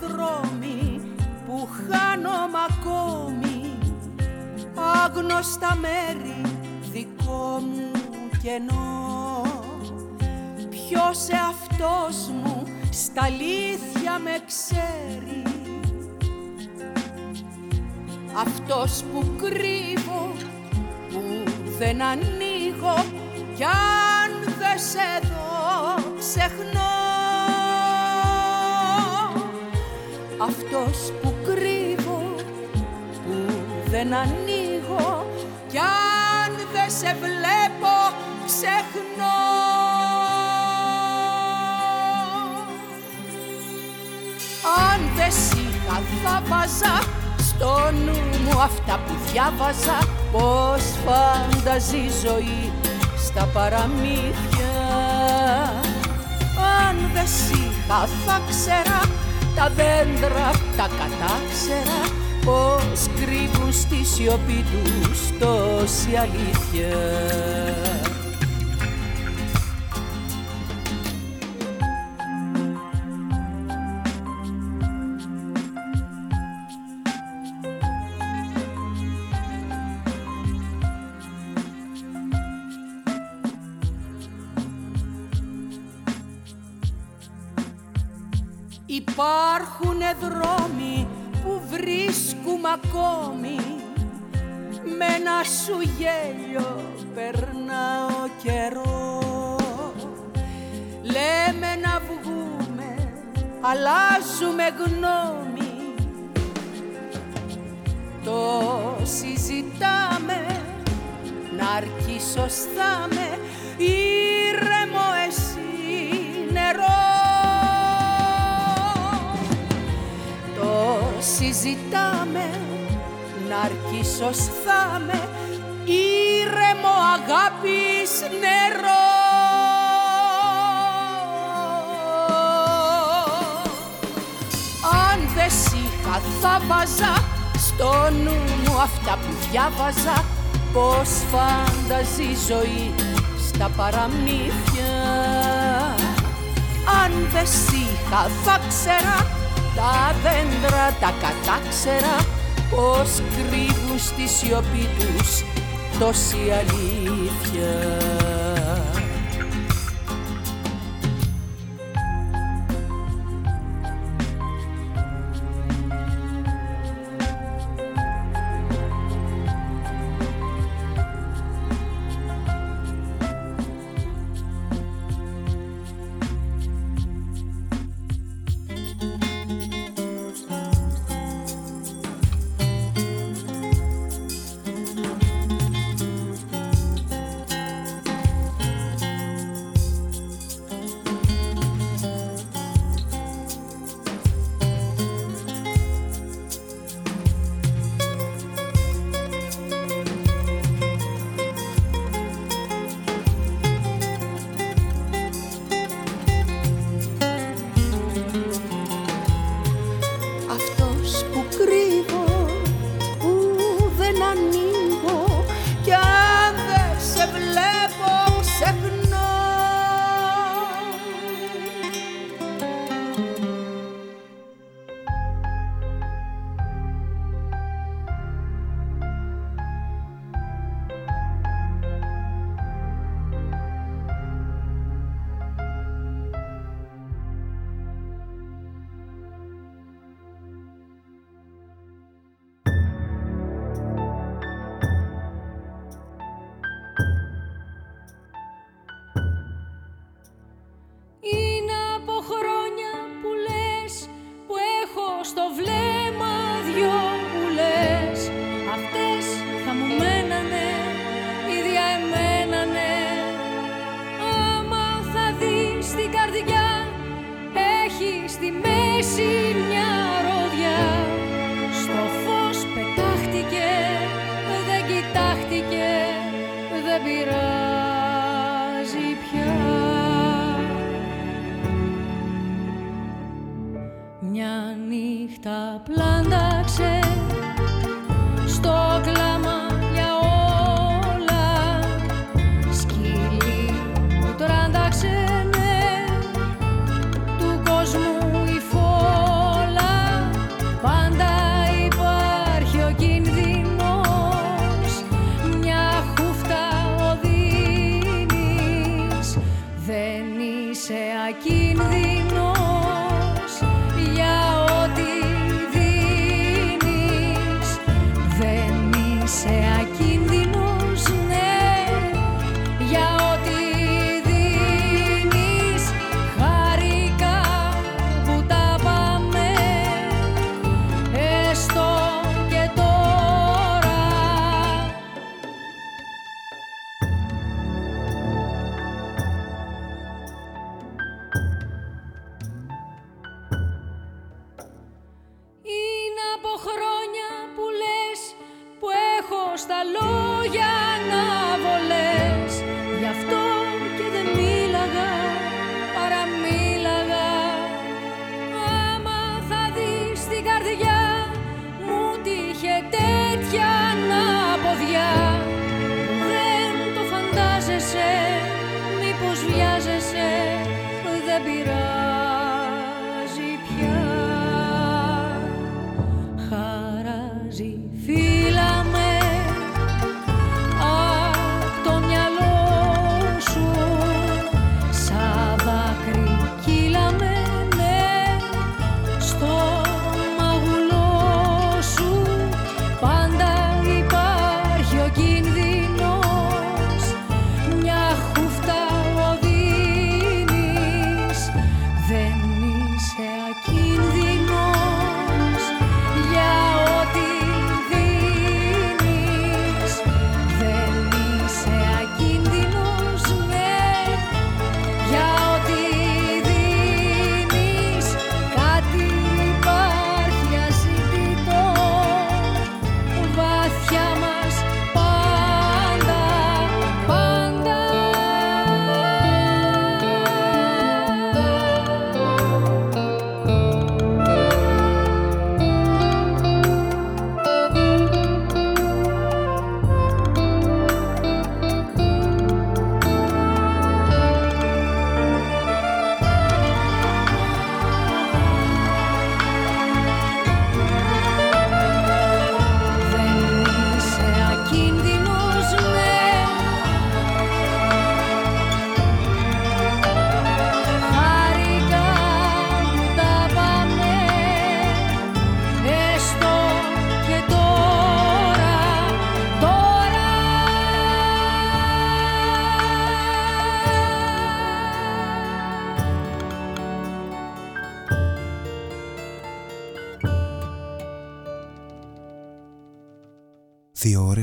Δρόμοι που χάνομαι ακόμη. Άγνωστα μέρη δικό μου κενό. Ποιος εαυτός μου στα αλήθεια με ξέρει; Αυτός που κρύβω, που δεν ανοίγω. Κι αν δεν σε δω ξεχνώ Αυτός που κρύβω, που δεν ανοίγω κι αν δεν σε βλέπω ξεχνώ. Αν δεν είχα θα βάζα στο νου μου αυτά που διάβαζα πως φανταζεί η ζωή στα παραμύθια. Αν δεν είχα θα ξέρα τα δέντρα τα κατάξερα πως κρύβουν στη σιωπή τους τόση αλήθεια να αρκεί σωστά με ήρεμο εσύ νερό. Συζητάμε να αρκίσω με ήρεμο αγάπης νερό. Αν δεν είχα θα βάζα στο νου μου αυτά που διάβαζα πως φανταζεί η ζωή στα παραμύθια. Αν δεν είχα θα ξέρα. Τα δέντρα τα κατάξερα. Πως κρύβουν στη σιωπή τους τόση αλήθεια.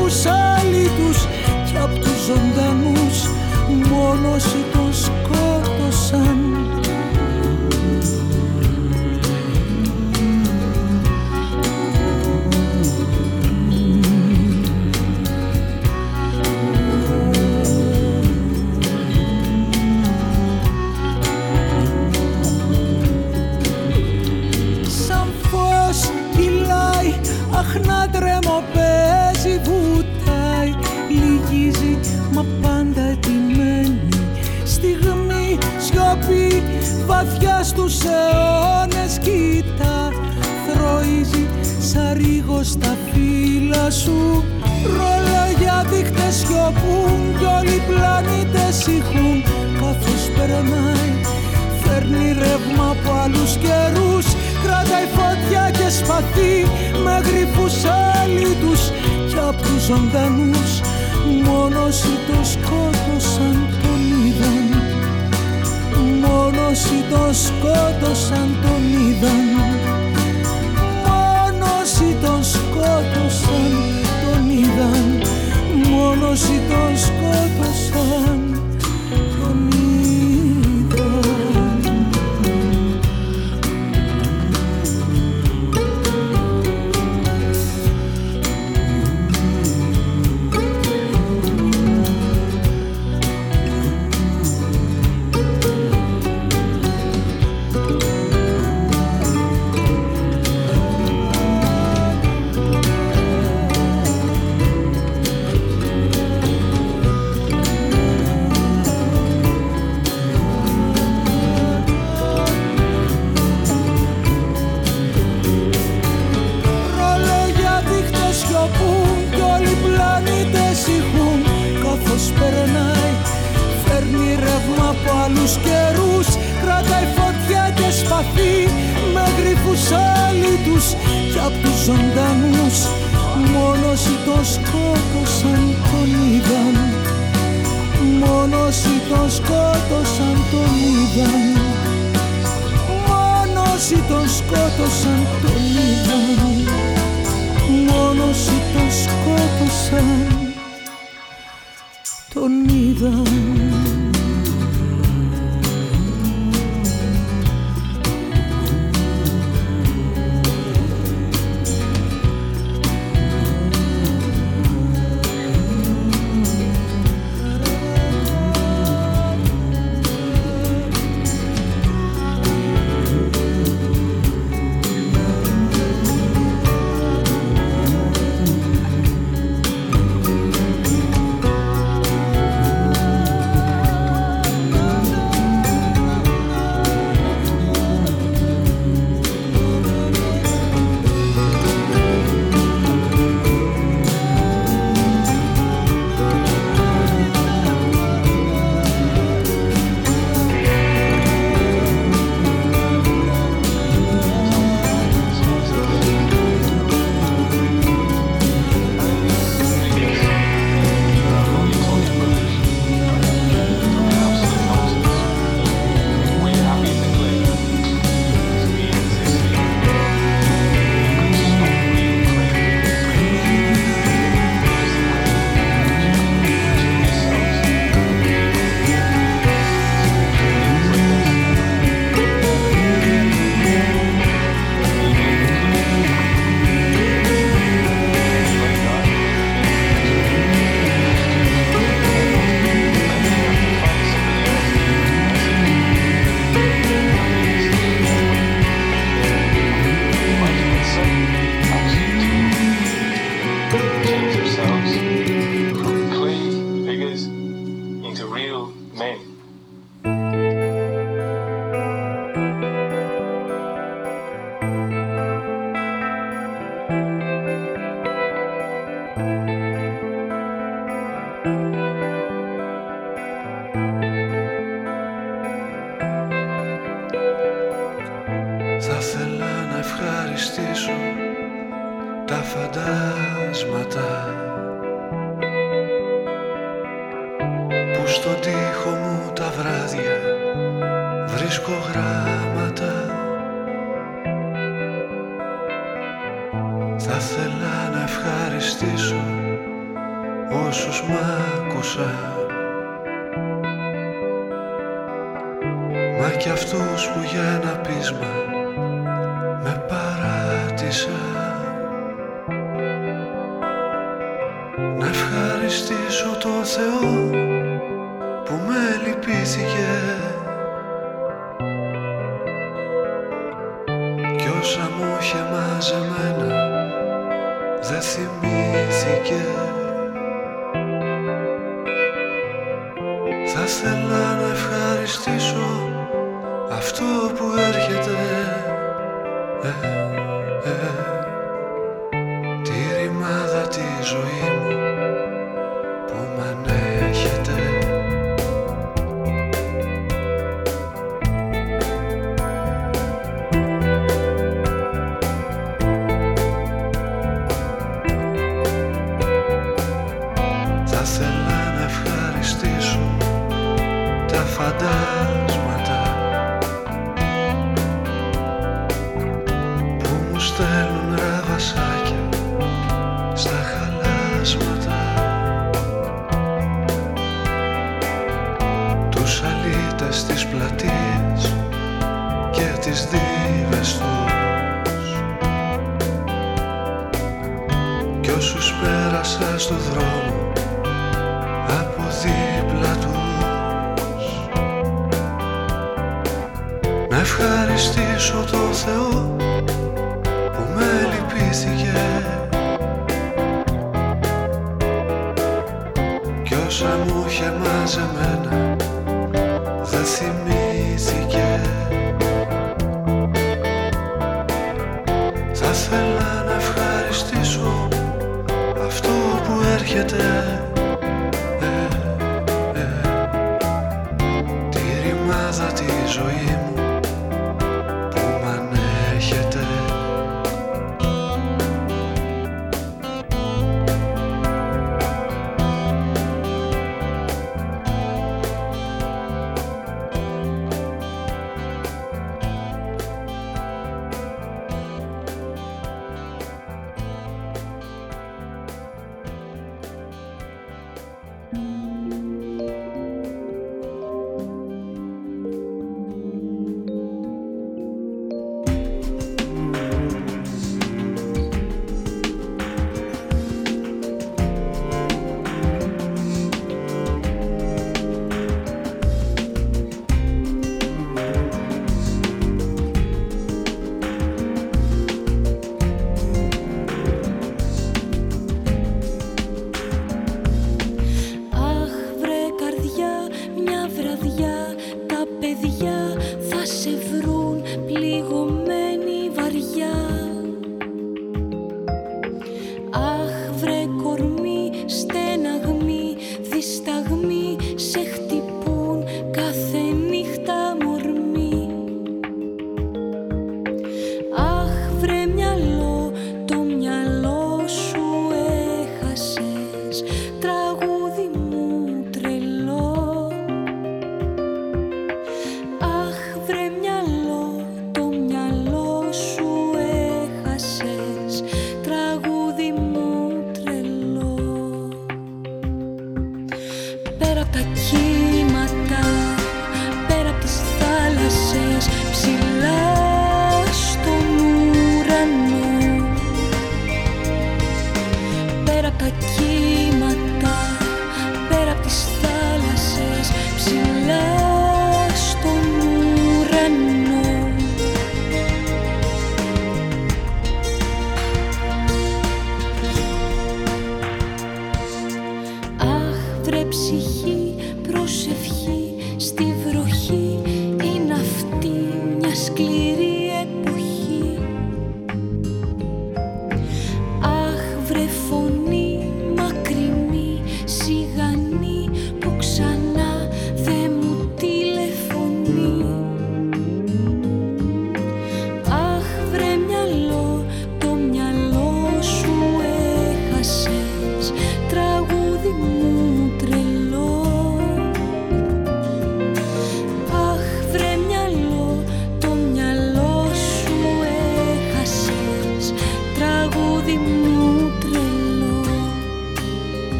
ανθρώπους αλήτους και απ' τους ζωντανούς. Μόνος όσοι τον σκότωσαν. στους αιώνες κοίτα θροίζει σαν ρίγο στα φύλλα σου. Ρόλα για δείχτες σιωπούν κι όλοι οι πλανήτες ηχούν. Καθώς περνάει φέρνει ρεύμα από άλλους καιρούς. Κρατάει φωτιά και σπαθί με γρυφούς αλήτους κι απ' τους ζωντανούς μόνος σου το σκότωσαν. Μόνος και το σκότωσαν τον είδαν. Μόνος όσοι τον σκότωσαν τον είδαν. Μόνος όσοι το σκότωσαν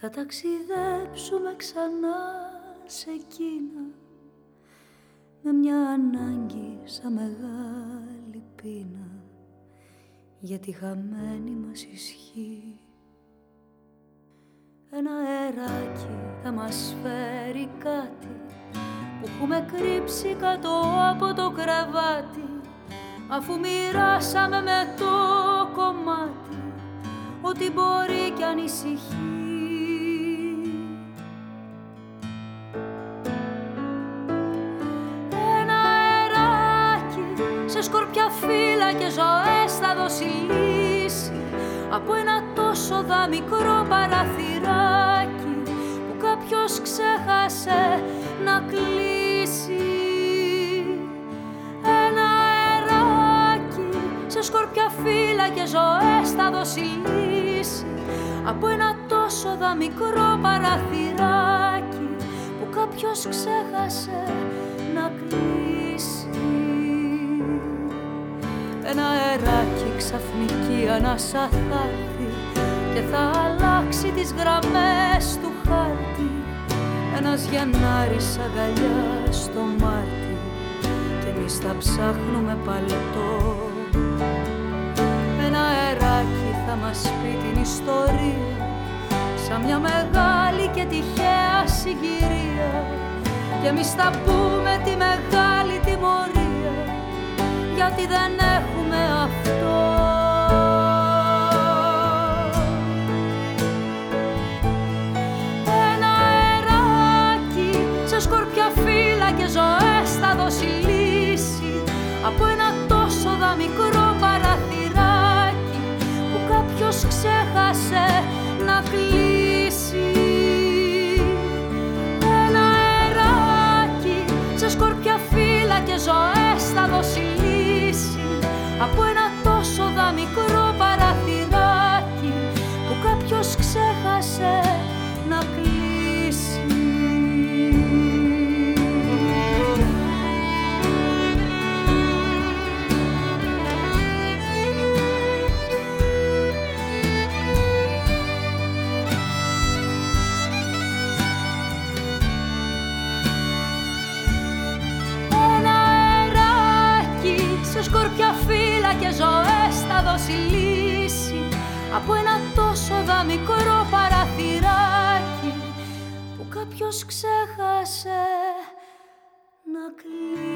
Θα ταξιδέψουμε ξανά σε Κίνα με μια ανάγκη σαν μεγάλη πείνα για τη χαμένη μας ισχύ. Ένα αεράκι θα μας φέρει κάτι που έχουμε κρύψει κάτω από το κρεβάτι αφού μοιράσαμε με το κομμάτι ότι μπορεί κι ανησυχεί σκορπιά φύλλα και ζωές θα δώσει λύση από ένα τόσο δα μικρό παραθυράκι που κάποιος ξέχασε να κλείσει. Ένα αεράκι σε σκορπιά φύλλα και ζωές θα δώσει λύση από ένα τόσο δα μικρό παραθυράκι που κάποιος ξέχασε να κλείσει ένα αεράκι ξαφνική ανάσα θα έρθει και θα αλλάξει τις γραμμές του χάρτη. Ένας Γενάρης αγκαλιάς στο Μάρτι και εμείς θα ψάχνουμε παλτό Ένα αεράκι θα μας πει την ιστορία Σαν μια μεγάλη και τυχαία συγκυρία. Και εμείς θα πούμε τη μεγάλη τιμωρία Γιατί δεν έχουμε αυτό. Ένα αεράκι σε σκορπιά φύλλα και ζωές θα δώσει λύση Από ένα τόσο δαμικρό παραθυράκι Που κάποιος ξέχασε να κλείσει. Ένα αεράκι σε σκορπιά φύλλα και ζωές θα δώσει λύση Από ένα θα δώσει λύση από ένα τόσο δαμικρό παραθυράκι που κάποιος ξέχασε να κλείσει.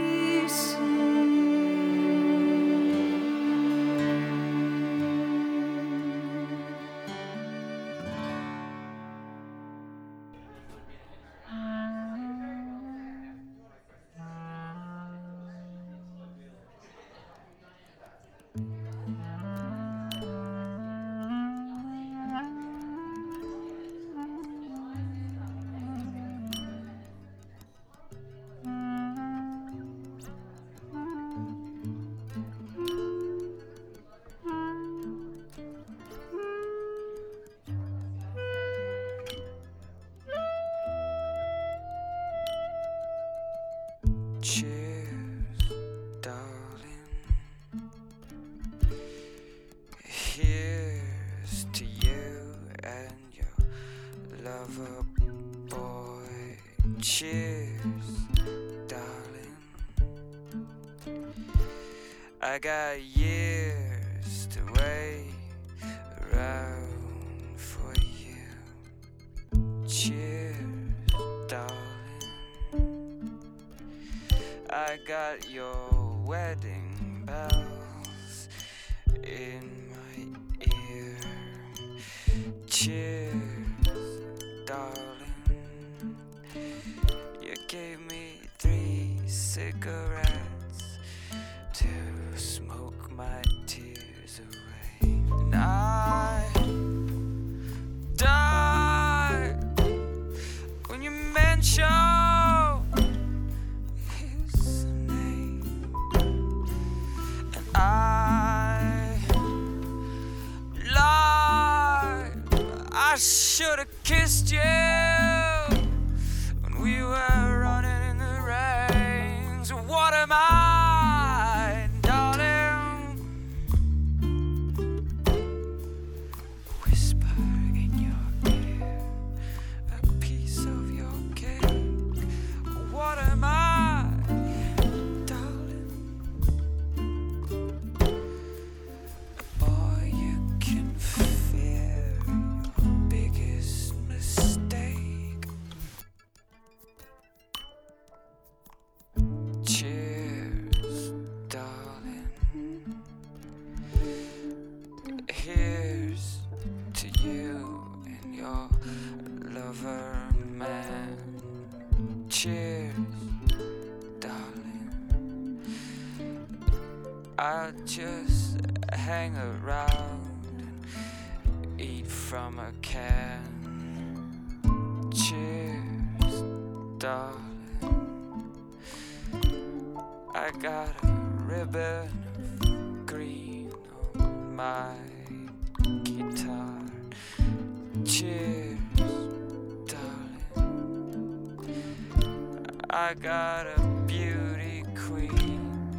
got a beauty queen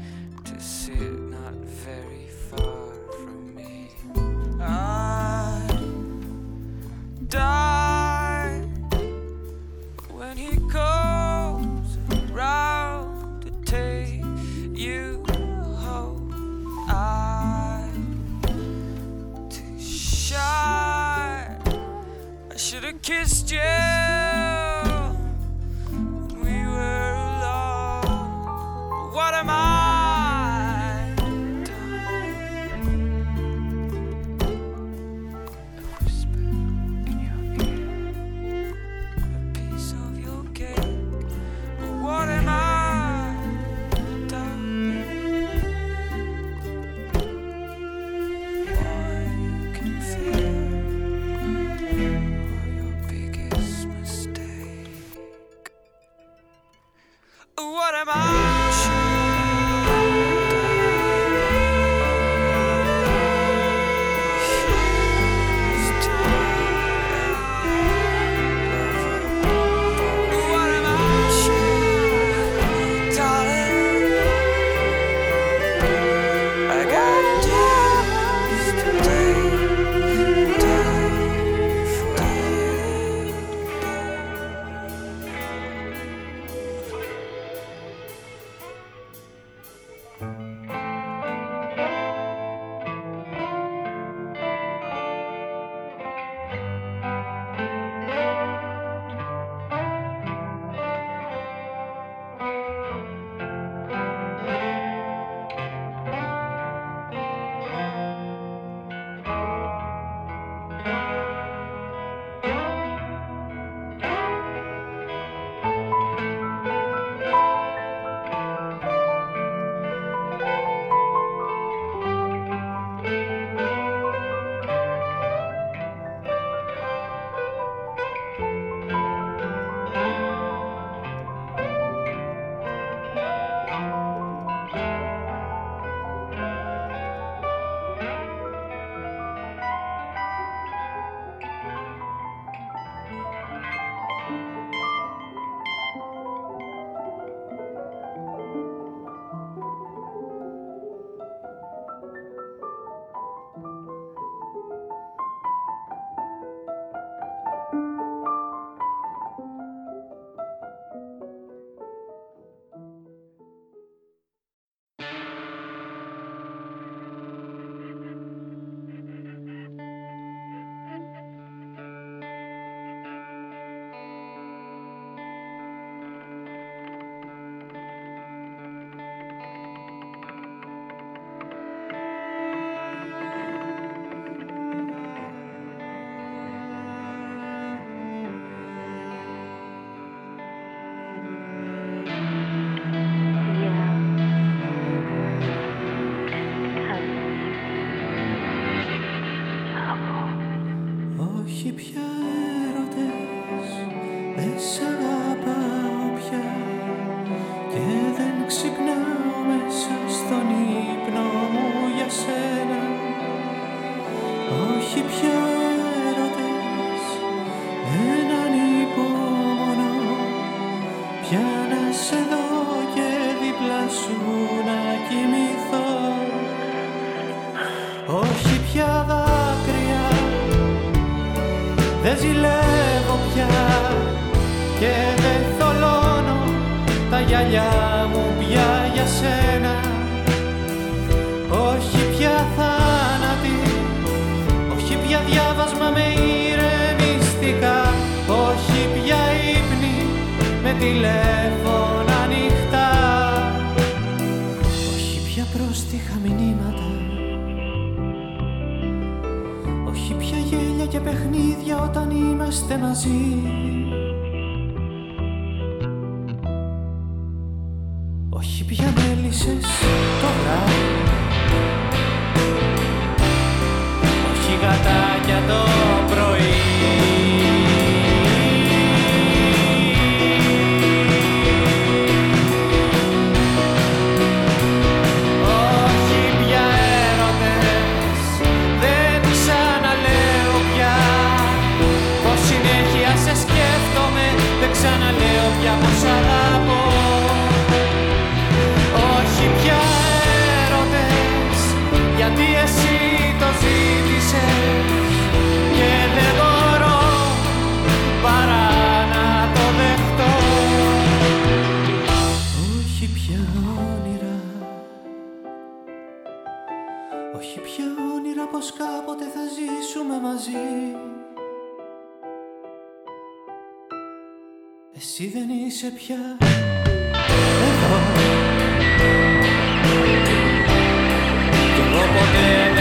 to sit not very far from me. I die when he goes around to take you home. I too shy. I should have kissed you. Δεν ζηλεύω πια και δεν θολώνω τα γυαλιά μου πια για σένα. Όχι πια θάνατη, όχι πια διάβασμα με ηρεμιστικά Όχι πια ύπνη με τηλέφωνο. και παιχνίδια όταν είμαστε μαζί. Όχι πια μέλισσες τώρα Όχι γατάκια τώρα Εσύ δεν είσαι πια εδώ. Κι εγώ ποτέ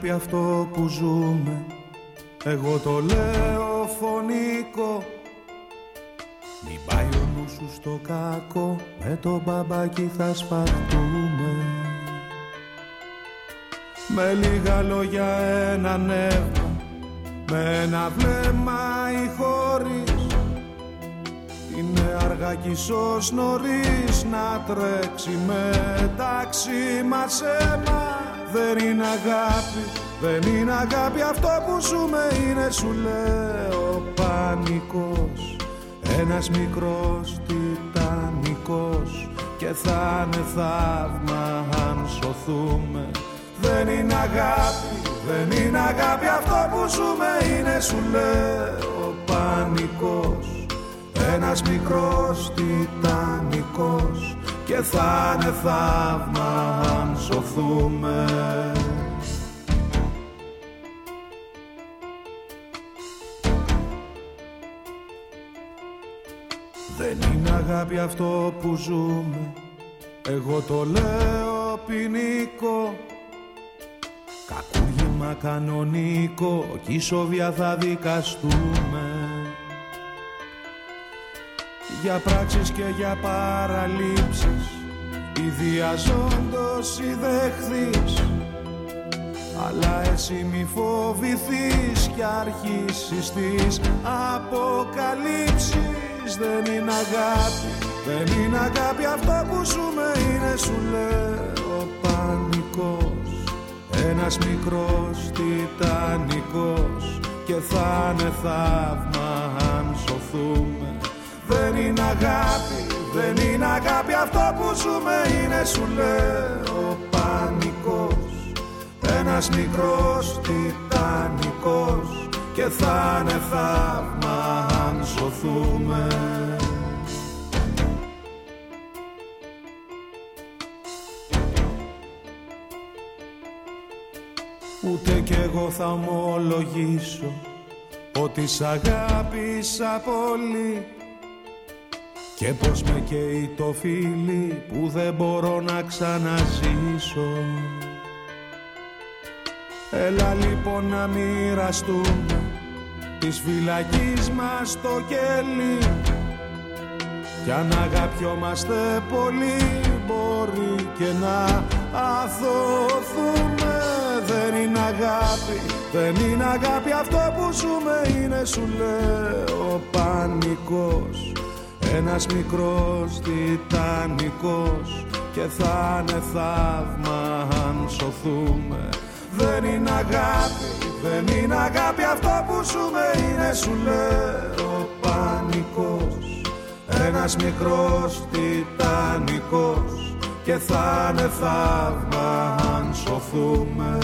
Αγάπη αυτό που ζούμε. Εγώ το λέω φωνικό. Μην πάει ο νους σου στο κακό. Με το μπαμπάκι θα σπαρτούμε Με λίγα λόγια ένα νεύμα. Με ένα βλέμμα ή χωρίς Είναι αργά κι ίσως νωρίς Να τρέξει μεταξύ μας αίμα δεν είναι αγάπη, δεν είναι αγάπη. Αυτό που ζούμε είναι σου λέω πανικός. Ένας μικρός τιτανικός. Και θα είναι θαύμα αν σωθούμε. Δεν είναι αγάπη, δεν είναι αγάπη. Αυτό που ζούμε είναι σου λέω πανικός. Ένας μικρός τιτανικός και θα είναι θαύμα αν σωθούμε. Δεν είναι αγάπη αυτό που ζούμε. Εγώ το λέω ποινικό. Κακούργημα κανονικό. Κι ισοβια θα δικαστούμε για πράξεις και για παραλήψεις ιδιαζόντως ή δεχθείς. Αλλά εσύ μη φοβηθείς κι αρχίσεις τις αποκαλύψεις. Δεν είναι αγάπη, δεν είναι αγάπη αυτό που ζούμε είναι σου λέω πανικός. Ένας μικρός τιτανικός και θα είναι θαύμα αν σωθούμε δεν είναι αγάπη, δεν είναι αγάπη. Αυτό που ζούμε είναι σου λέω. Πανικός. Ένας μικρός τιτανικός. Και θα είναι θαύμα αν σωθούμε. Ούτε κι εγώ θα ομολογήσω ότι σ' αγάπησα πολύ και πως με καίει το φίλι που δεν μπορώ να ξαναζήσω. Έλα λοιπόν να μοιραστούμε της φυλακής μας το κέλι κι αν αγαπιόμαστε πολύ μπορεί και να αθωθούμε. Δεν είναι αγάπη, δεν είναι αγάπη. Αυτό που ζούμε είναι σου λέω πανικός ένας μικρός τιτανικός και θα είναι θαύμα αν σωθούμε. Δεν είναι αγάπη, δεν είναι αγάπη αυτό που ζούμε είναι σου λέω πανικός. Ένας μικρός τιτανικός και θα είναι θαύμα αν σωθούμε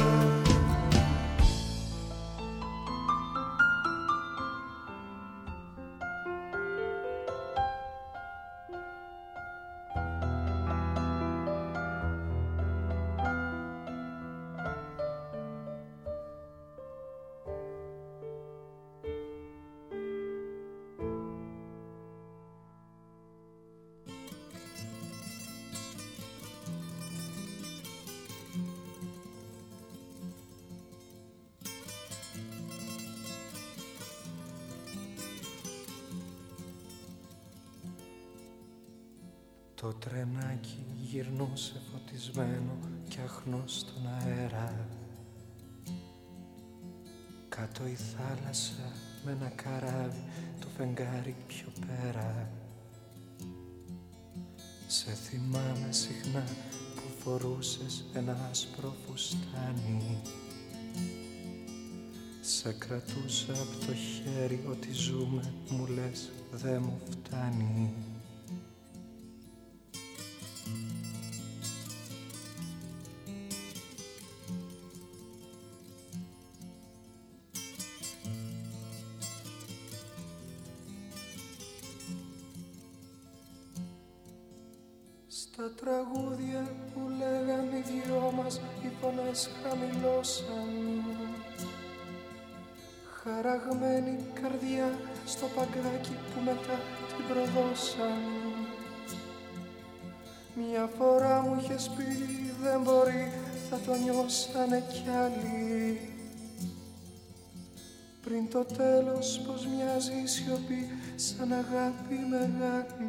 Το τρενάκι γυρνούσε φωτισμένο κι αχνό στον αέρα. Κάτω η θάλασσα με ένα καράβι το φεγγάρι πιο πέρα. Σε θυμάμαι συχνά που φορούσες ένα άσπρο φουστάνι. Σε κρατούσα από το χέρι ότι ζούμε μου λες δεν μου φτάνει σιωπή σαν αγάπη μεγάλη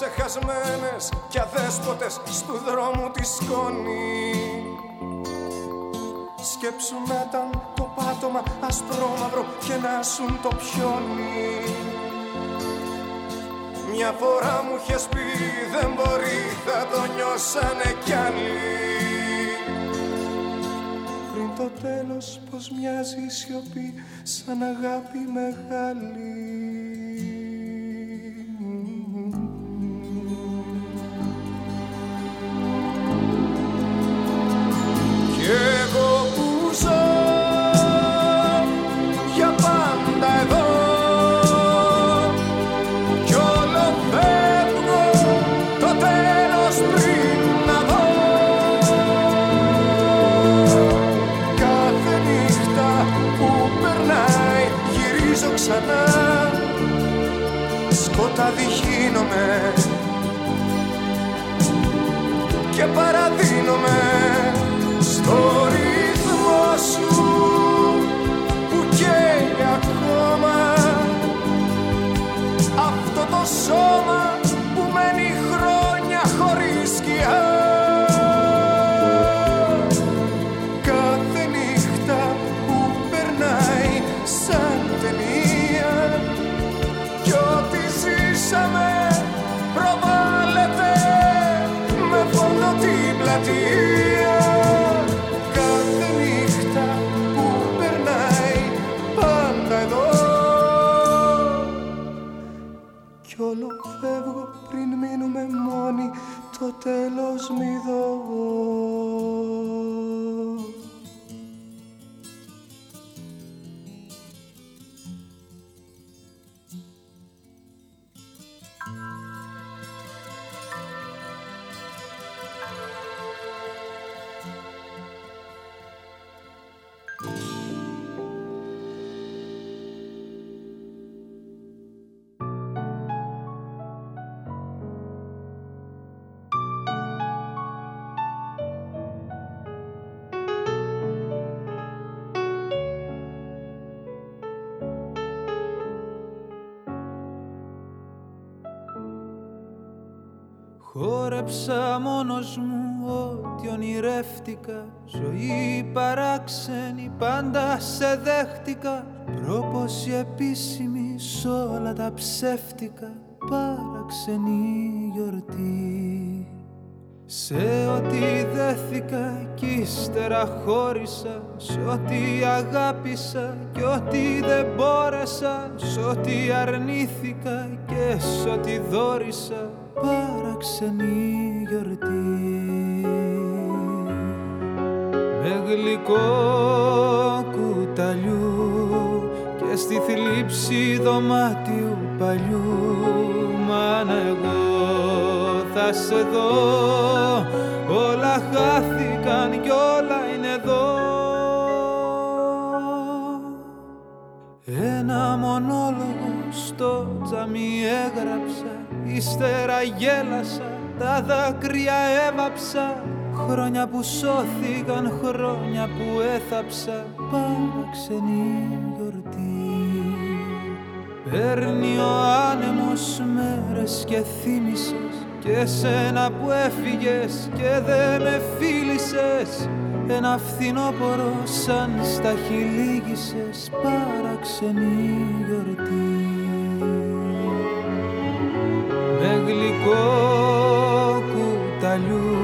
ξεχασμένες κι αδέσποτες στου δρόμου τη σκόνη. Σκέψου να ήταν το πάτωμα ασπρόμαυρο και να σουν το πιόνι. Μια φορά μου είχες πει δεν μπορεί θα το νιώσανε κι άλλοι το τέλος πως μοιάζει η σιωπή σαν αγάπη μεγάλη παραδίνομαι στο το τέλος μη δω Χόρεψα μόνος μου ό,τι ονειρεύτηκα. Ζωή παράξενη πάντα σε δέχτηκα. Πρόποση επίσημη σ' όλα τα ψεύτικα. Παραξενή γιορτή. Σε ό,τι δέθηκα κι ύστερα χώρισα. Σ' ό,τι αγάπησα κι ό,τι δεν μπόρεσα. Σ' ό,τι αρνήθηκα και σ' ό,τι δόρισα Παραξενή γιορτή. Με γλυκό κουταλιού Και στη θλίψη δωμάτιου παλιού. Μάνα εγώ θα σε δω Όλα χάθηκαν κι όλα είναι εδώ. Ένα μονόλογο στο τζαμί έγραψα Ύστερα γέλασα, τα δάκρυα έβαψα. Χρόνια που σώθηκαν, χρόνια που έθαψα. Παραξενή γιορτή. Παίρνει ο άνεμος μέρες και θύμισες. Και σένα που έφυγες και δε με φίλησες. Ένα φθινόπορο σαν στα χιλίγησες Παραξενή γιορτή Με γλυκό κουταλιού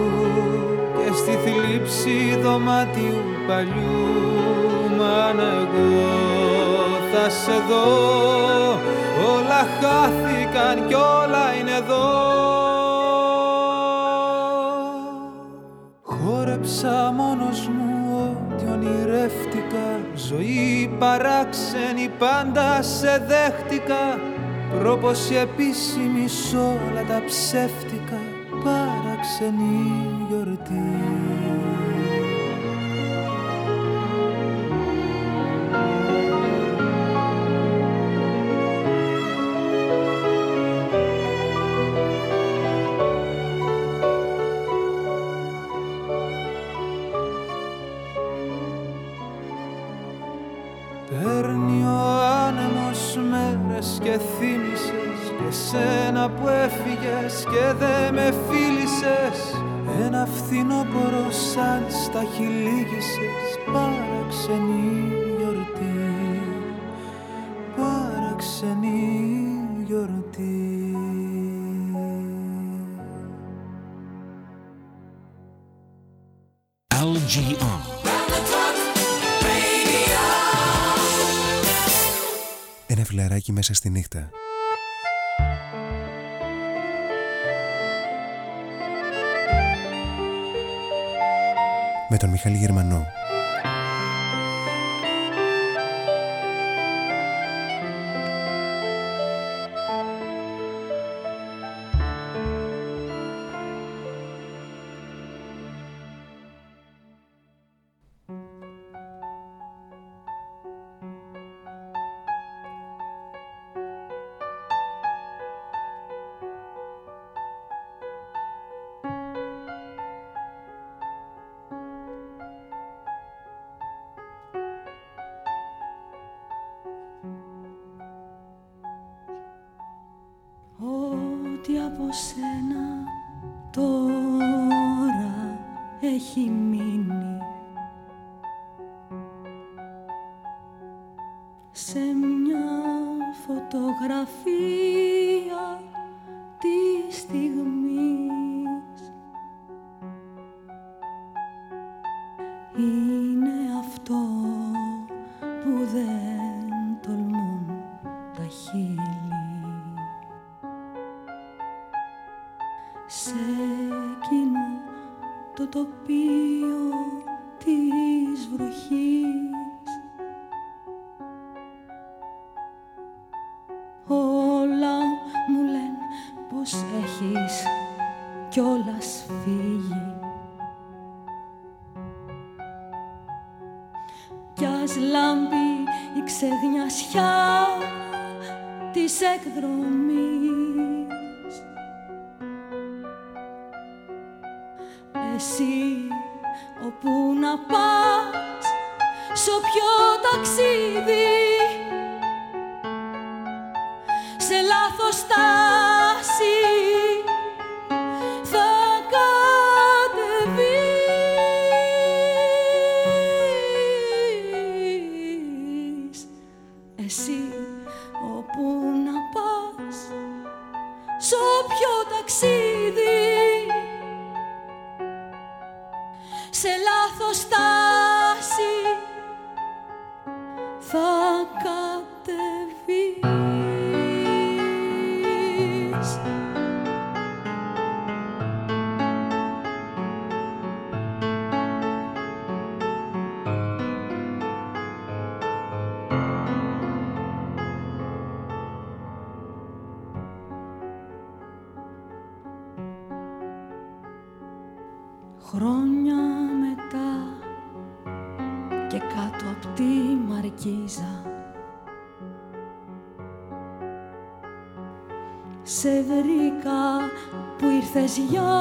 Και στη θλίψη δωμάτιου παλιού. Μάνα εγώ θα σε δω Όλα χάθηκαν κι όλα είναι εδώ. Χόρεψα μόνος μου ό,τι ονειρεύτηκα. Ζωή παράξενη πάντα σε δέχτηκα Πρόποση επίσημη σ' όλα τα ψεύτικα Παραξενή Ένα φθινόπορο σαν στα χιλίγησες Παραξενή γιορτή Παραξενή γιορτή LGR. Ένα φιλαράκι μέσα στη νύχτα. Με τον Μιχάλη Γερμανό. Ήρθες για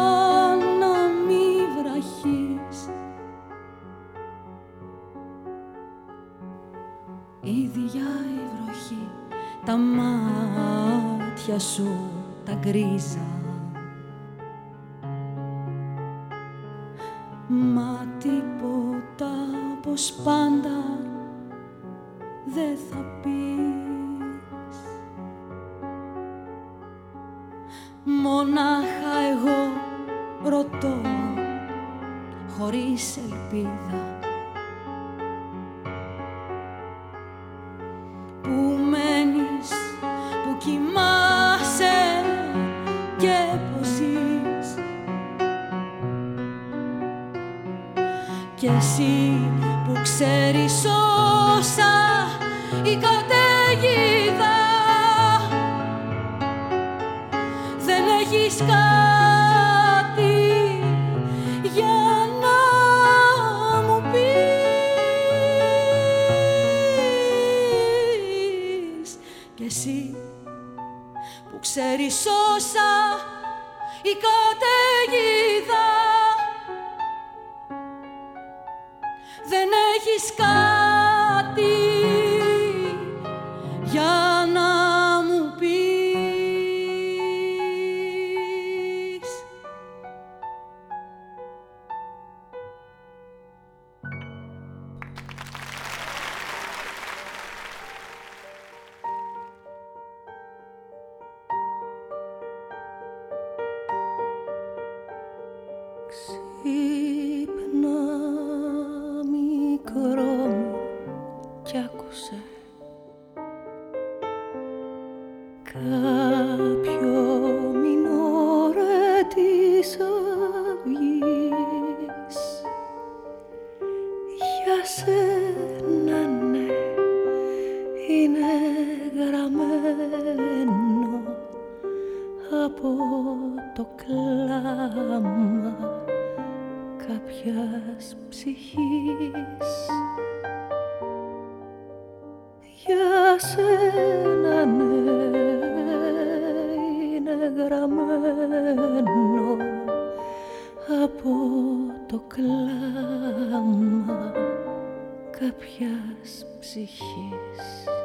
kiss.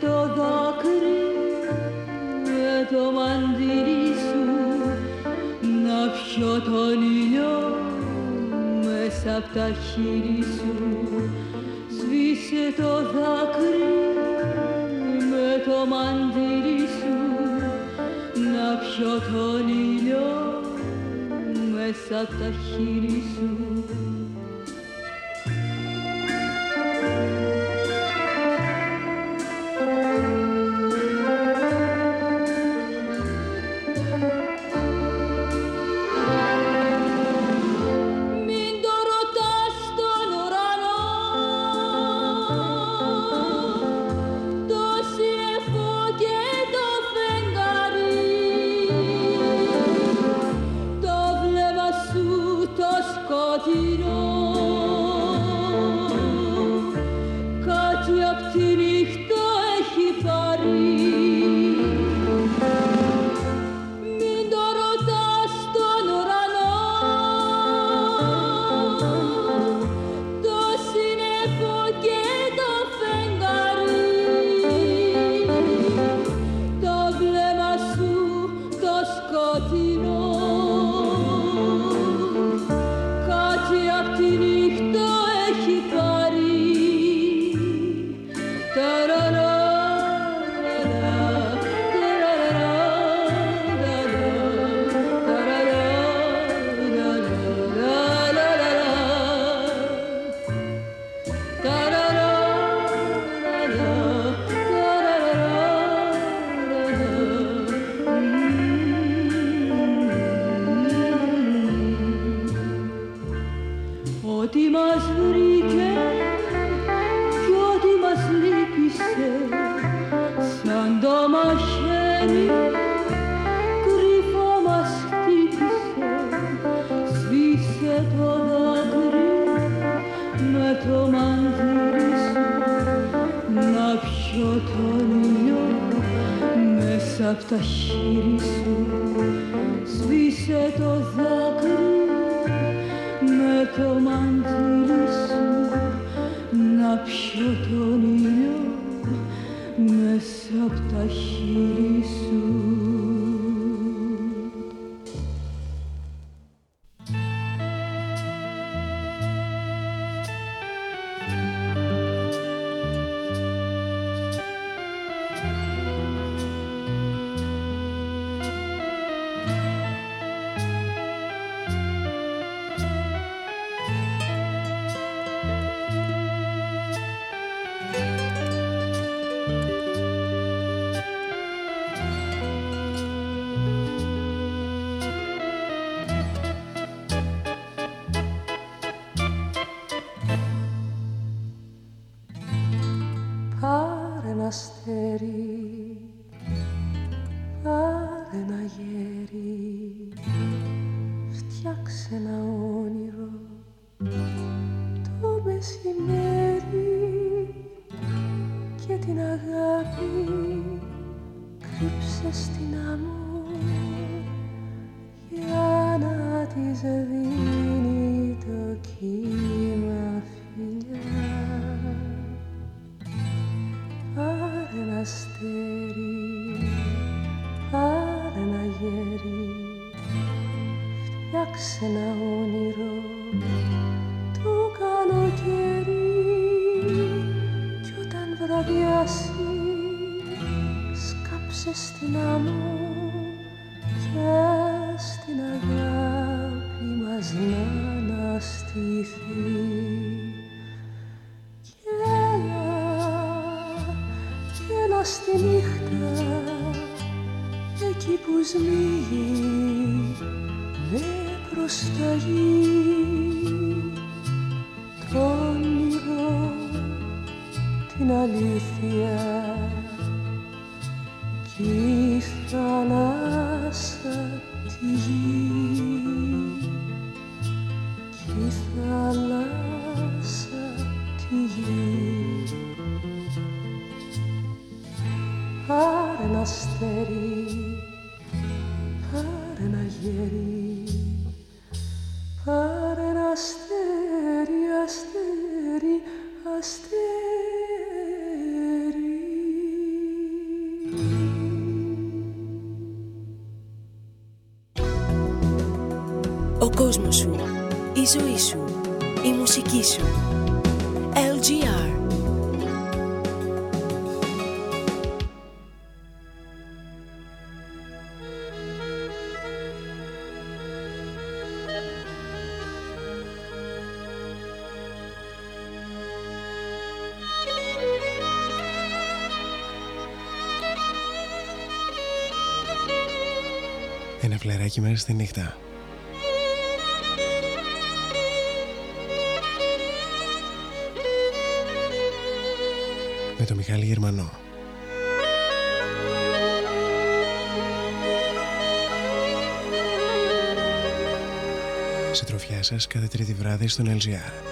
το δάκρυ με το μαντήρι σου να πιω τον ήλιο μέσα απ' τα χείλη σου σβήσε το δάκρυ με το μαντήρι σου να πιω τον ήλιο μέσα απ' τα χείλη σου ζωή σου, η μουσική σου. LGR Ένα φλεράκι μέσα στη νύχτα. Μιχάλη Γερμανό. Συντροφιά σας κάθε τρίτη βράδυ στον LGR.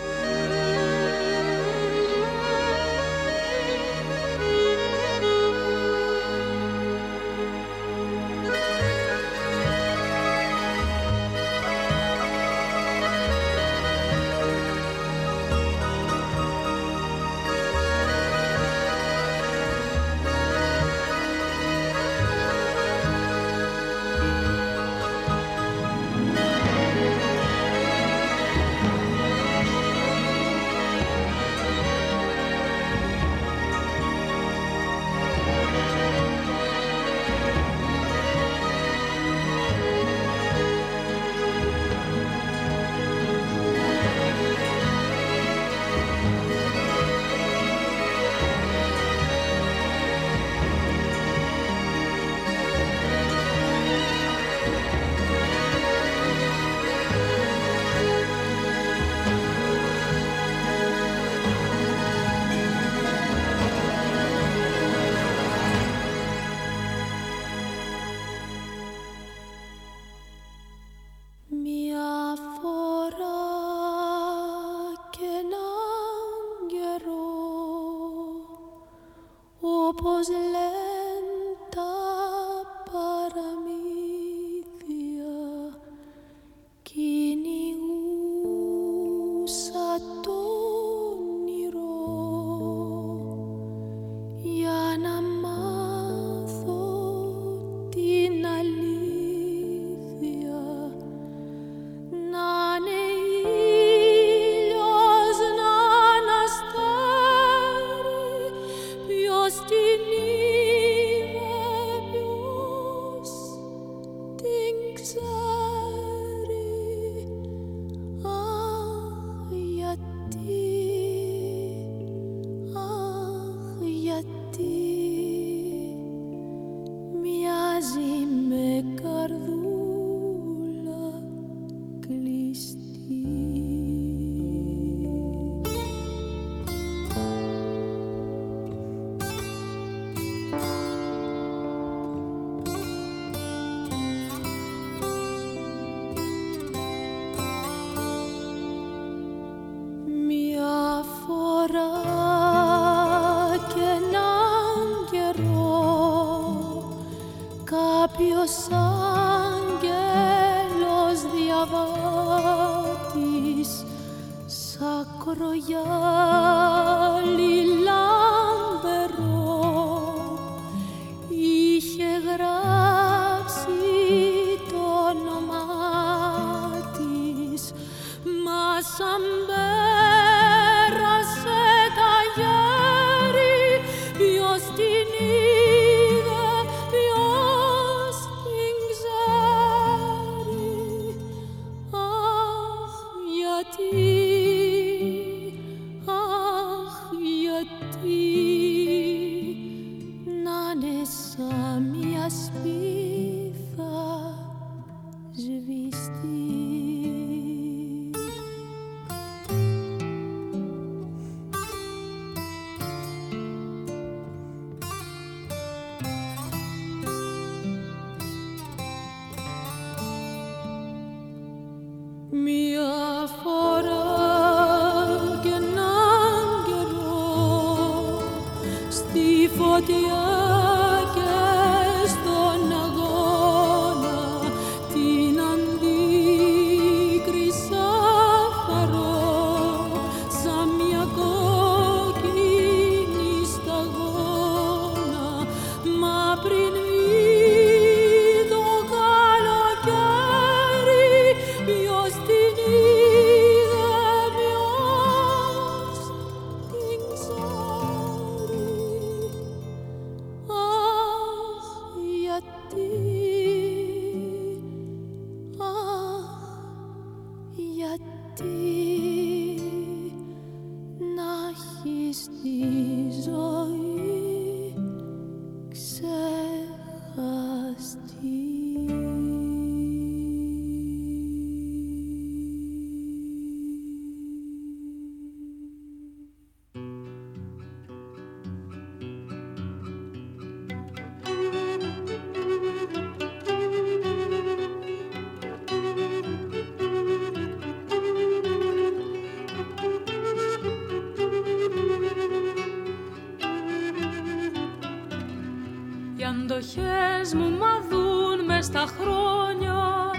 αντοχές μου μαδούν μες στα χρόνια.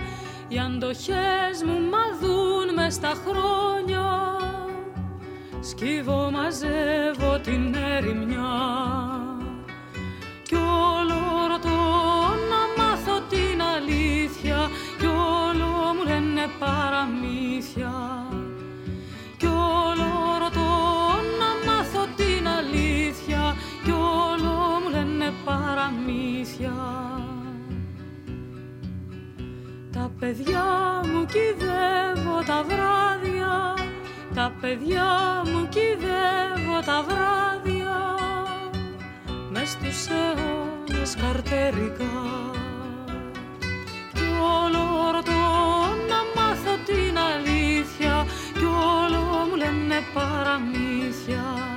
Οι αντοχές μου μαδούν μες στα χρόνια. Σκύβω, μαζεύω την ερημιά. παιδιά μου κυδεύω τα βράδια. Τα παιδιά μου κυδεύω τα βράδια. Μες στους αιώνες καρτερικά. Κι όλο ρωτώ να μάθω την αλήθεια. Κι όλο μου λένε παραμύθια.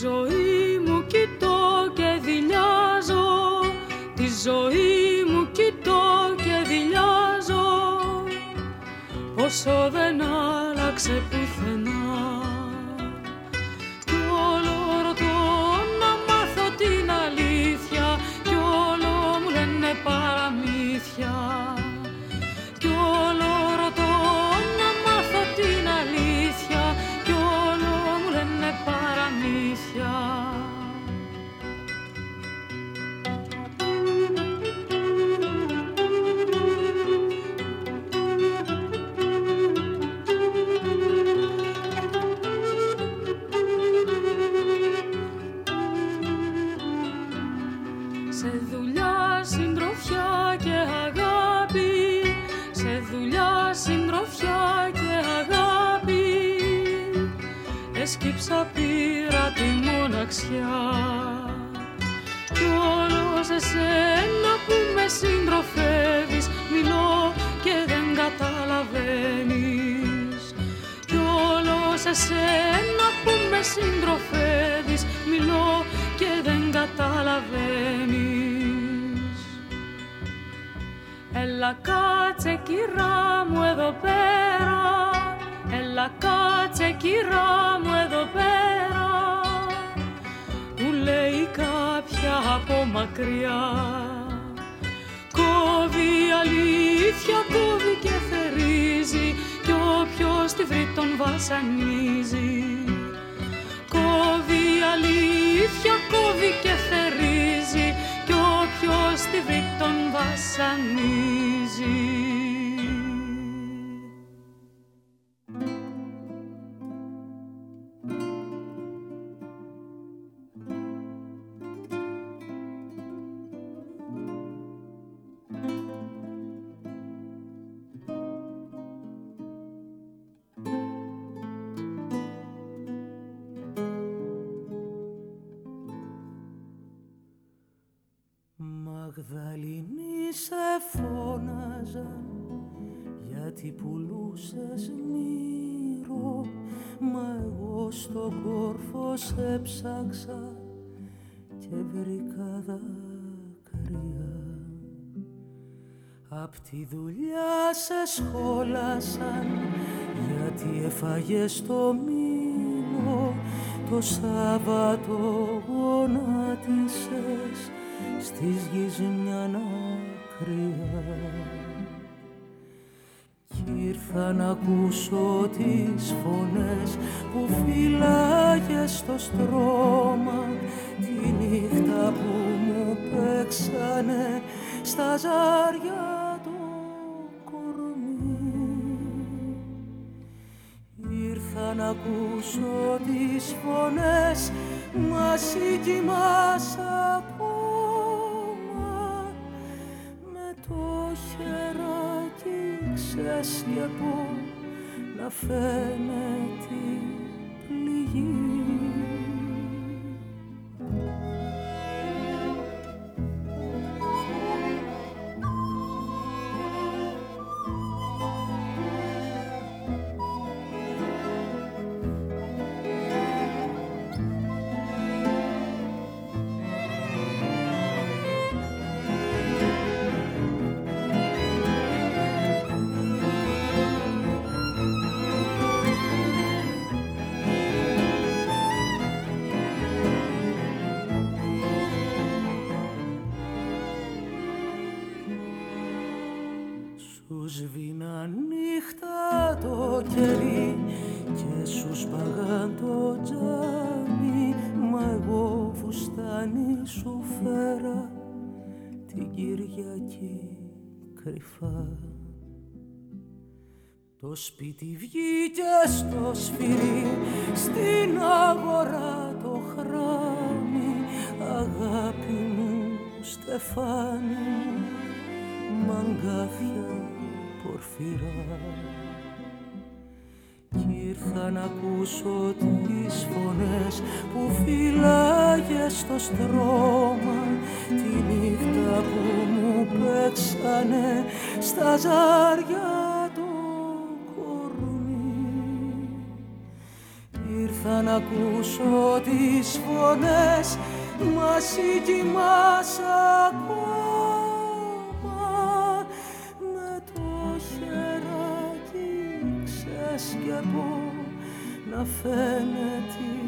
ζωή μου κοιτώ και δηλιάζω. Τη ζωή μου κοιτώ και δηλιάζω. Πόσο δεν άλλαξε που μοναξιά Κι όλος σε σένα που με συντροφεύεις Μιλώ και δεν καταλαβαίνεις. Κι όλος σε σένα που με συντροφεύεις Μιλώ και δεν καταλαβαίνεις. Έλα κάτσε κυρά μου εδώ πέρα. Έλα κάτσε κυρά μου εδώ πέρα λέει κάποια από μακριά. Κόβει η αλήθεια, κόβει και θερίζει Κι όποιος τη βρει τον βασανίζει. Κόβει η αλήθεια, κόβει και θερίζει Κι όποιος τη βρει τον βασανίζει. Γιατί πουλούσες μύρο μα εγώ στο κόρφο σε ψάξα και βρήκα δάκρυα. Απ' τη δουλειά σε σχόλασαν γιατί έφαγες το μήλο. Το Σάββατο γονάτισες στις γης μια ακριά Ήρθα να ακούσω τις φωνές που φυλάγες στο στρώμα τη νύχτα που μου παίξανε στα ζάρια το κορμί. Ήρθα να ακούσω τις φωνές μαζί κοιμάσαι πω να φαίνεται πληγή Το σπίτι βγήκε στο σφυρί, στην αγορά το χράμι, αγάπη μου στεφάνι, μαγκάφια πορφυρά. Κι ήρθα να ακούσω τις φωνές που φυλάγε στο στρώμα τη νύχτα που μου παίξανε στα ζάρια Ήρθα να ακούσω τις φωνές μαζί κοιμάς ακόμα. Με το χεράκι ξεσκεπώ να φαίνεται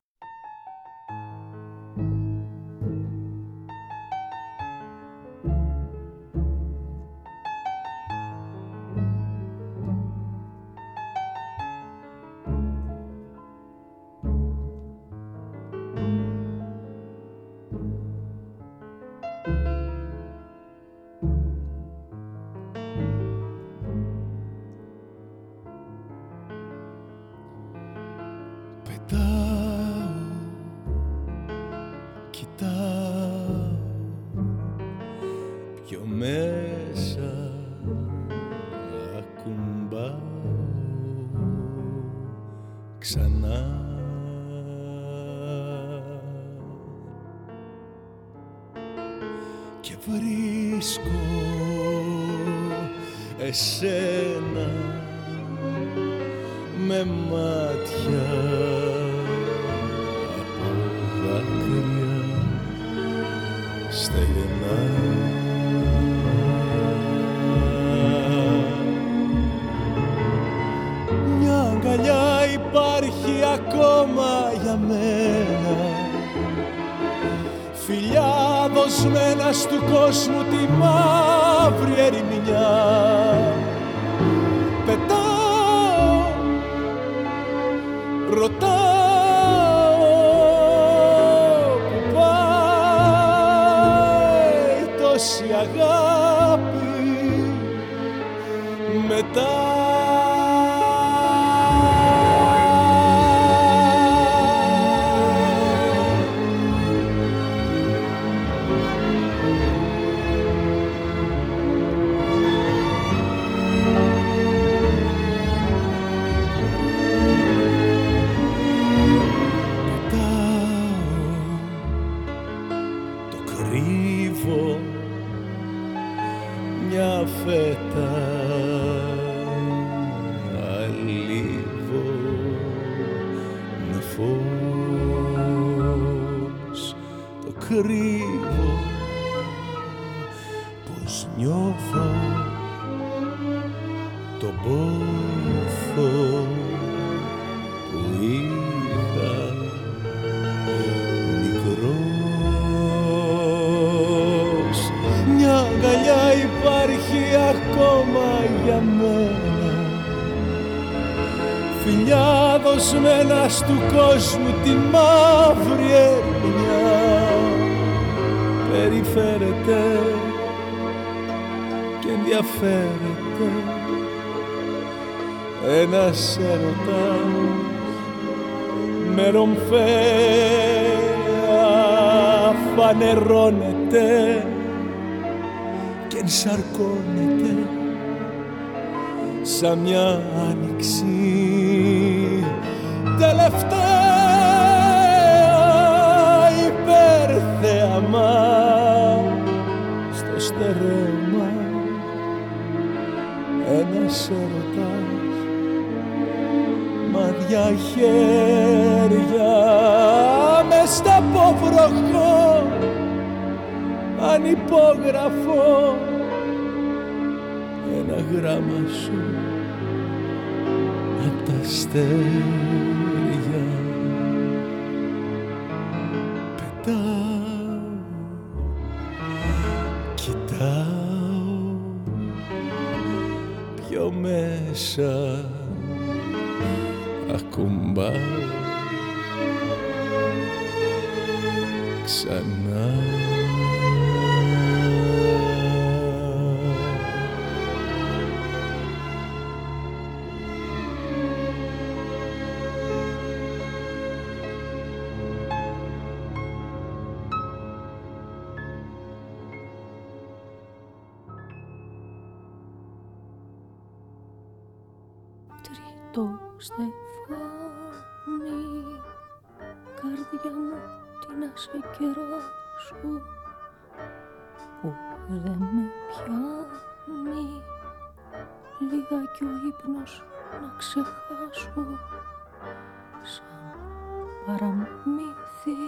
Κοιτάω, κοιτάω πιο μέσα ακουμπάω. Ξανά και βρίσκω εσένα με μάτια στεγνά Μια αγκαλιά υπάρχει ακόμα για μένα. Φιλιά δοσμένα του κόσμου τιμά σαν μια άνοιξη απ' στεφάνι Καρδιά μου τι να σε κεράσω που δεν με πιάνει. Λίγα κι ο ύπνος να ξεχάσω σαν παραμύθι.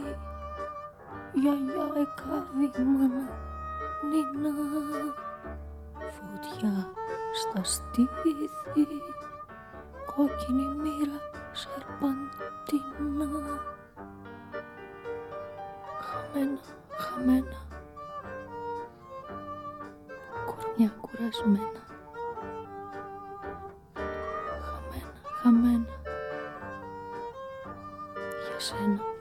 Γιαγιά εκάδη μάνα νινά φωτιά στα στήθη κόκκινη μοίρα σαρπαντινά. Χαμένα, χαμένα. Κορμιά κουρασμένα. Χαμένα, χαμένα. Για σένα.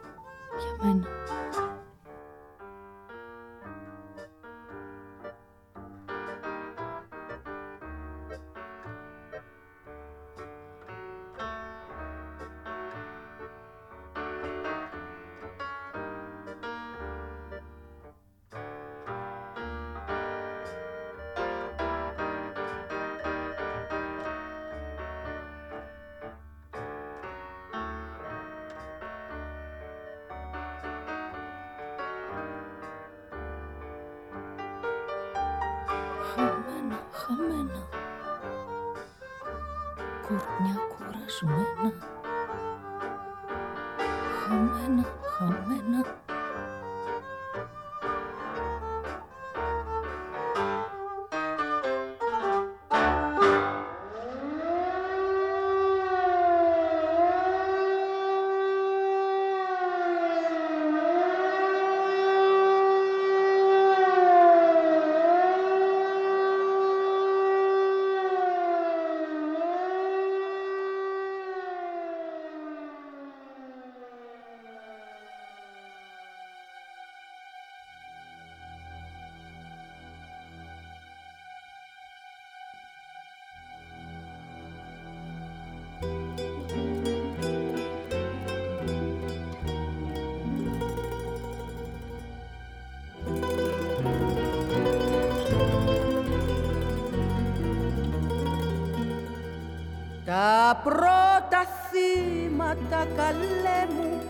Τα πρώτα θύματα καλέ μου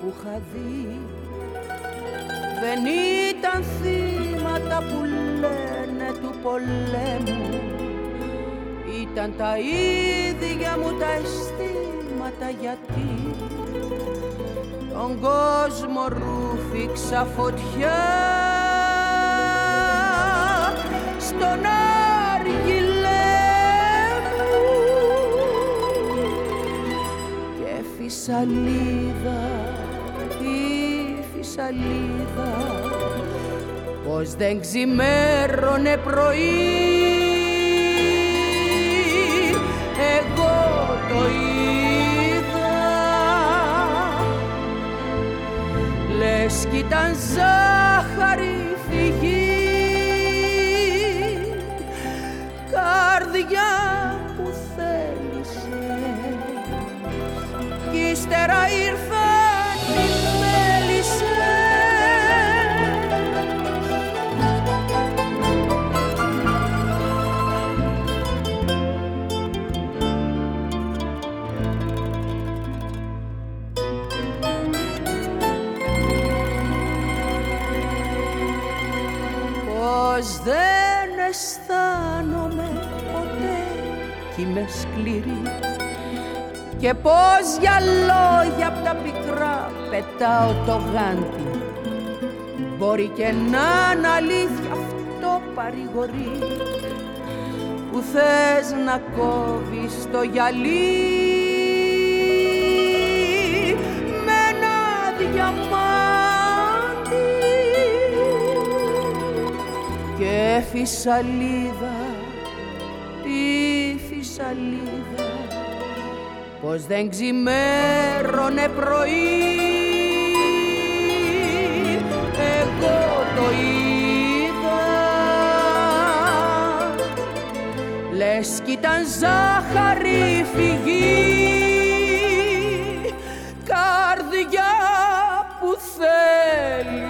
που είχα δει. Δεν ήταν θύματα που λένε του πολέμου. Ήταν τα ίδια μου τα αισθήματα γιατί τον κόσμο ρούφηξα φωτιά. Στον φυσαλίδα, τη φυσαλίδα. Πως δεν ξημέρωνε πρωί εγώ το είδα. Λες κι ήταν ζάχαρη και πως για λόγια απ' τα πικρά πετάω το γάντι. Μπορεί και να είναι αλήθεια αυτό παρηγορεί. Που θες να κόβεις το γυαλί. Με ένα διαμάντι. Και φυσαλίδα, τη φυσαλίδα πως δεν ξημέρωνε πρωί εγώ το είδα. Λες κι ήταν ζάχαρη φυγή καρδιά που θέλησες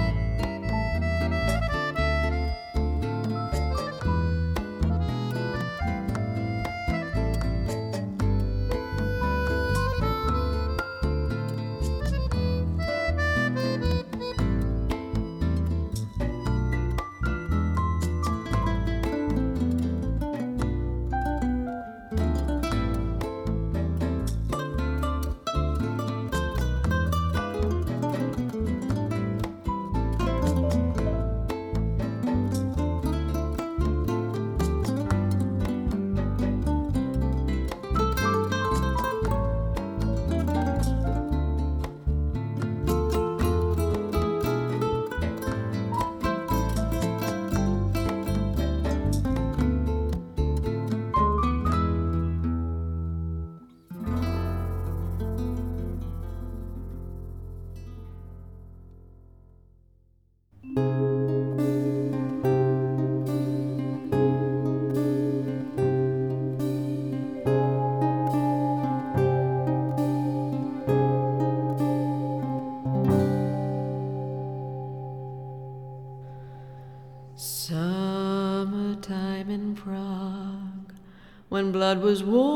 was war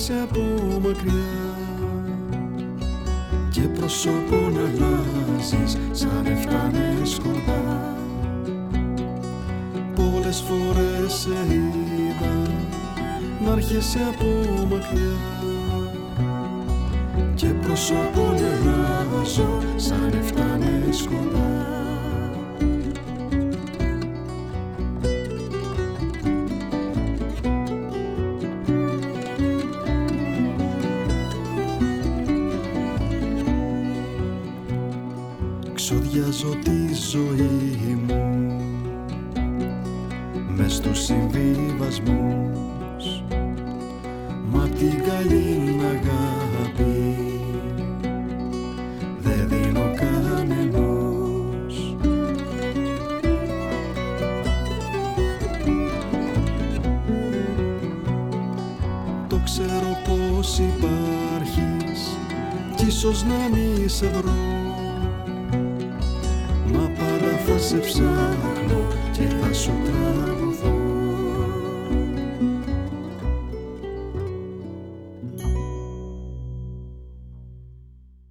έρχεσαι από μακριά. Και πρόσωπο να αλλάζεις σαν έφτανες κοντά. Πολλές φορές σε είδα να έρχεσαι από μακριά. Και πρόσωπο να αλλάζω σαν έφτανες κοντά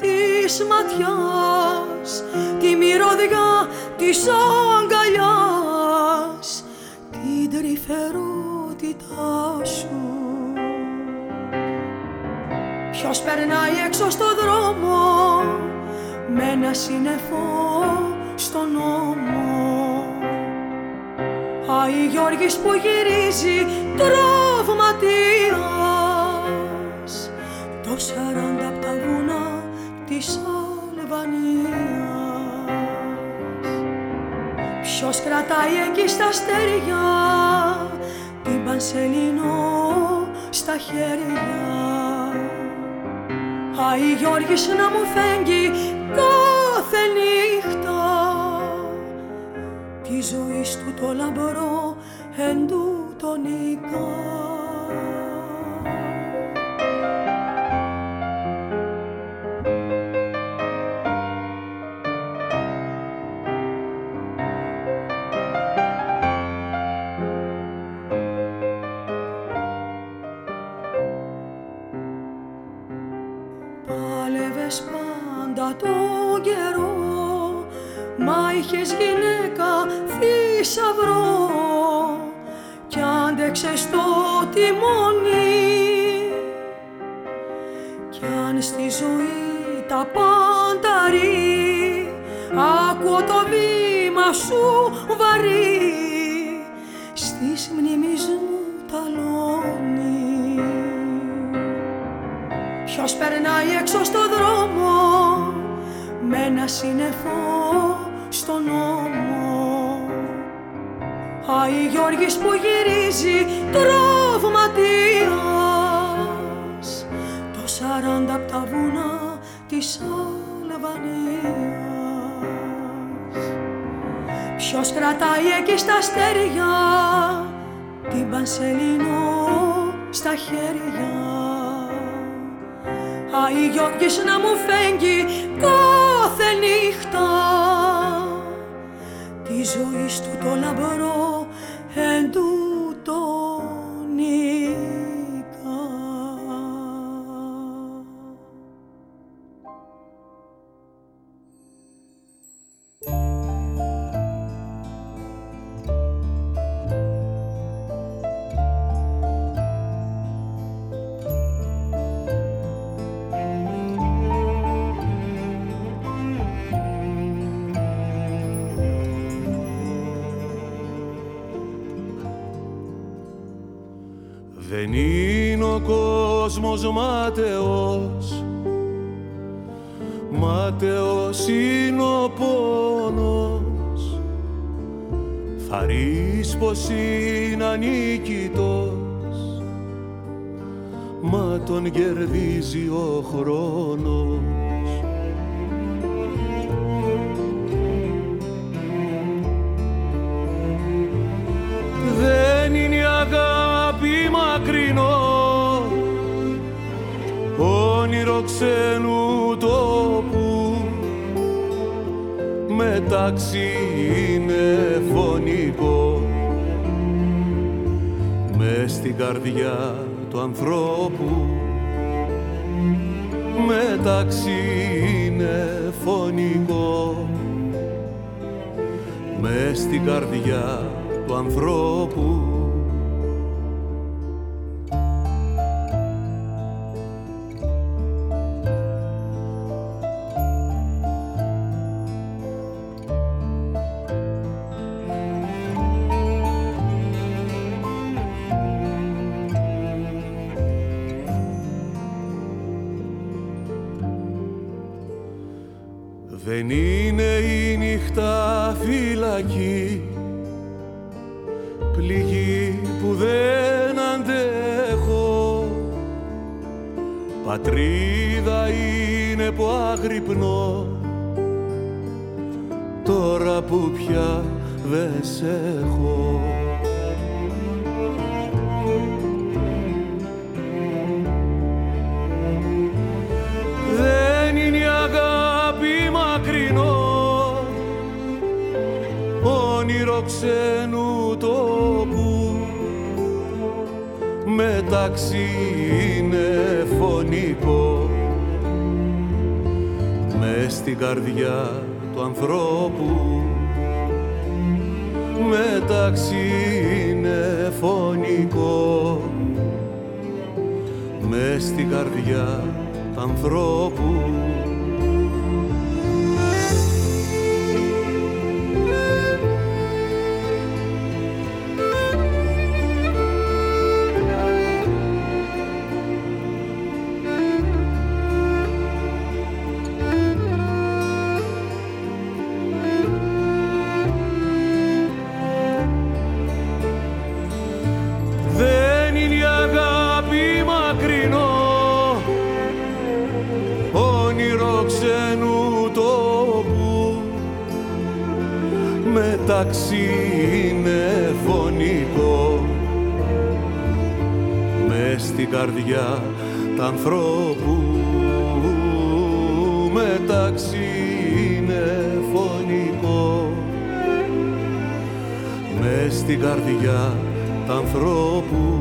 Της ματιάς τη μυρωδιά της αγκαλιάς την τρυφερότητά σου. Ποιος περνάει έξω στο δρόμο με ένα σύννεφο στον νόμο. Άι Γιώργης που γυρίζει τραυματίας το σαράντα απ' τα βουνά της Αλβανίας. Ποιος κρατάει εκεί στα αστέρια την Πανσελίνο στα χέρια. Άι Γιώργης να μου φέγγει κάθε νύχτα. Τη ζωή του το λαμπρό εν τούτονικά. Πάντα τον καιρό. Μα είχες γυναίκα θησαυρό. Κι άντεξες το τιμόνι. Κι αν στη ζωή τα πάντα ρί Ακούω το βήμα σου βαρύ σύννεφο στον νόμο. Α, Γιώργης που γυρίζει τραυματίας Το σαράντα απ' τα βουνά της Αλβανίας. Ποιος κρατάει εκεί στα αστέρια την Πανσελίνο στα χέρια. Α, Γιώργης να μου φέγγει κάθε τη ζωή του το λαμπρό εντούτο καρδιά του ανθρώπου. μεταξύ είναι φωνικό. Με στην καρδιά του ανθρώπου μεταξύ είναι φωνικό. Με στην καρδιά του ανθρώπου μεταξύ είναι φωνικό. Με στην καρδιά τα ανθρώπου μεταξύ είναι φωνικό. Με στην καρδιά τα ανθρώπου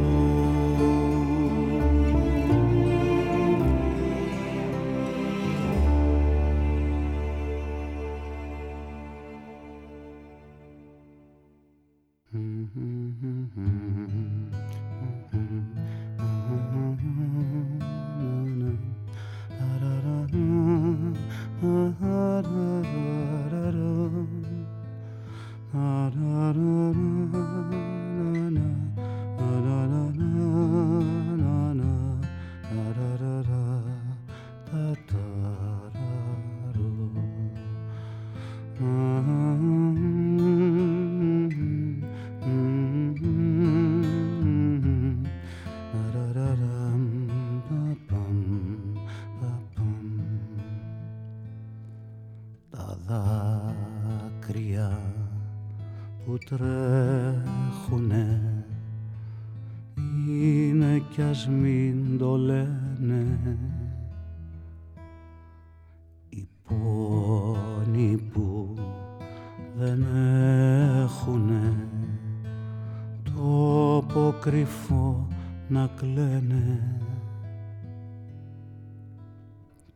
ας μην το λένε. Οι πόνοι που δεν έχουνε τόπο κρυφό να κλαίνε.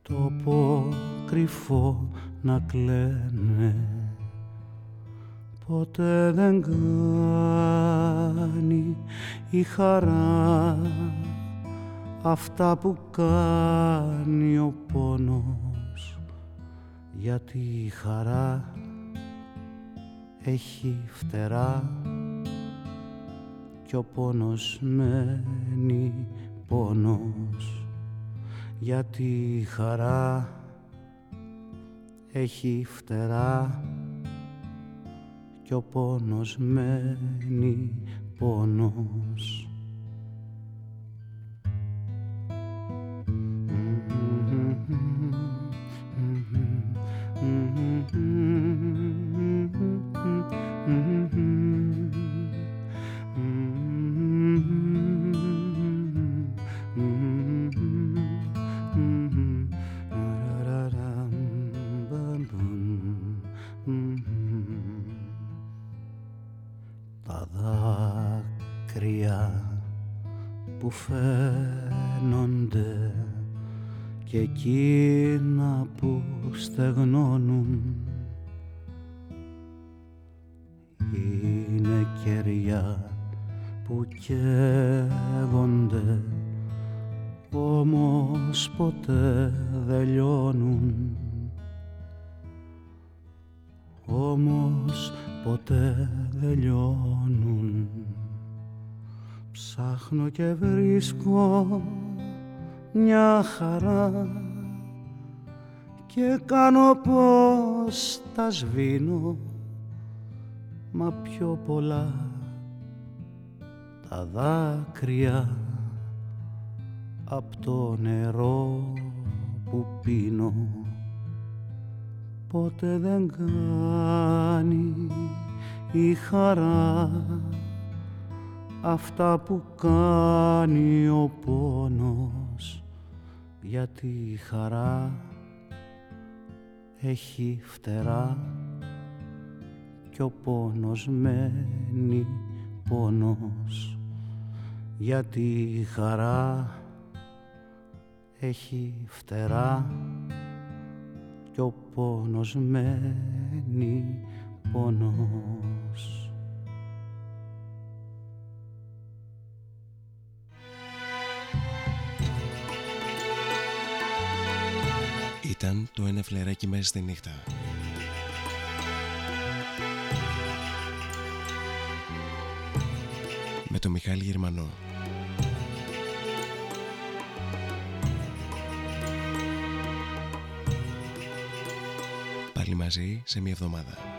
Τόπο κρυφό να κλαίνε ποτέ δεν κάνει η χαρά. Αυτά που κάνει ο πόνος γιατί η χαρά έχει φτερά. Κι ο πόνος μένει πόνος γιατί η χαρά έχει φτερά κι ο πόνος μένει πόνος εκείνα που στεγνώνουν. Είναι κεριά που καίγονται όμως ποτέ δεν λιώνουν. Όμως ποτέ δεν λιώνουν ψάχνω και βρίσκω μια χαρά και κάνω πως τα σβήνω μα πιο πολλά τα δάκρυα απ' το νερό που πίνω. Ποτέ δεν κάνει η χαρά αυτά που κάνει ο πόνος γιατί η χαρά έχει φτερά. Κι ο πόνος μένει πόνος γιατί η χαρά έχει φτερά. Κι ο πόνος μένει πόνος Ήταν το ένα φλεράκι μέσα στη νύχτα. Με το Μιχάλη Γερμανό. Πάλι μαζί σε μια εβδομάδα.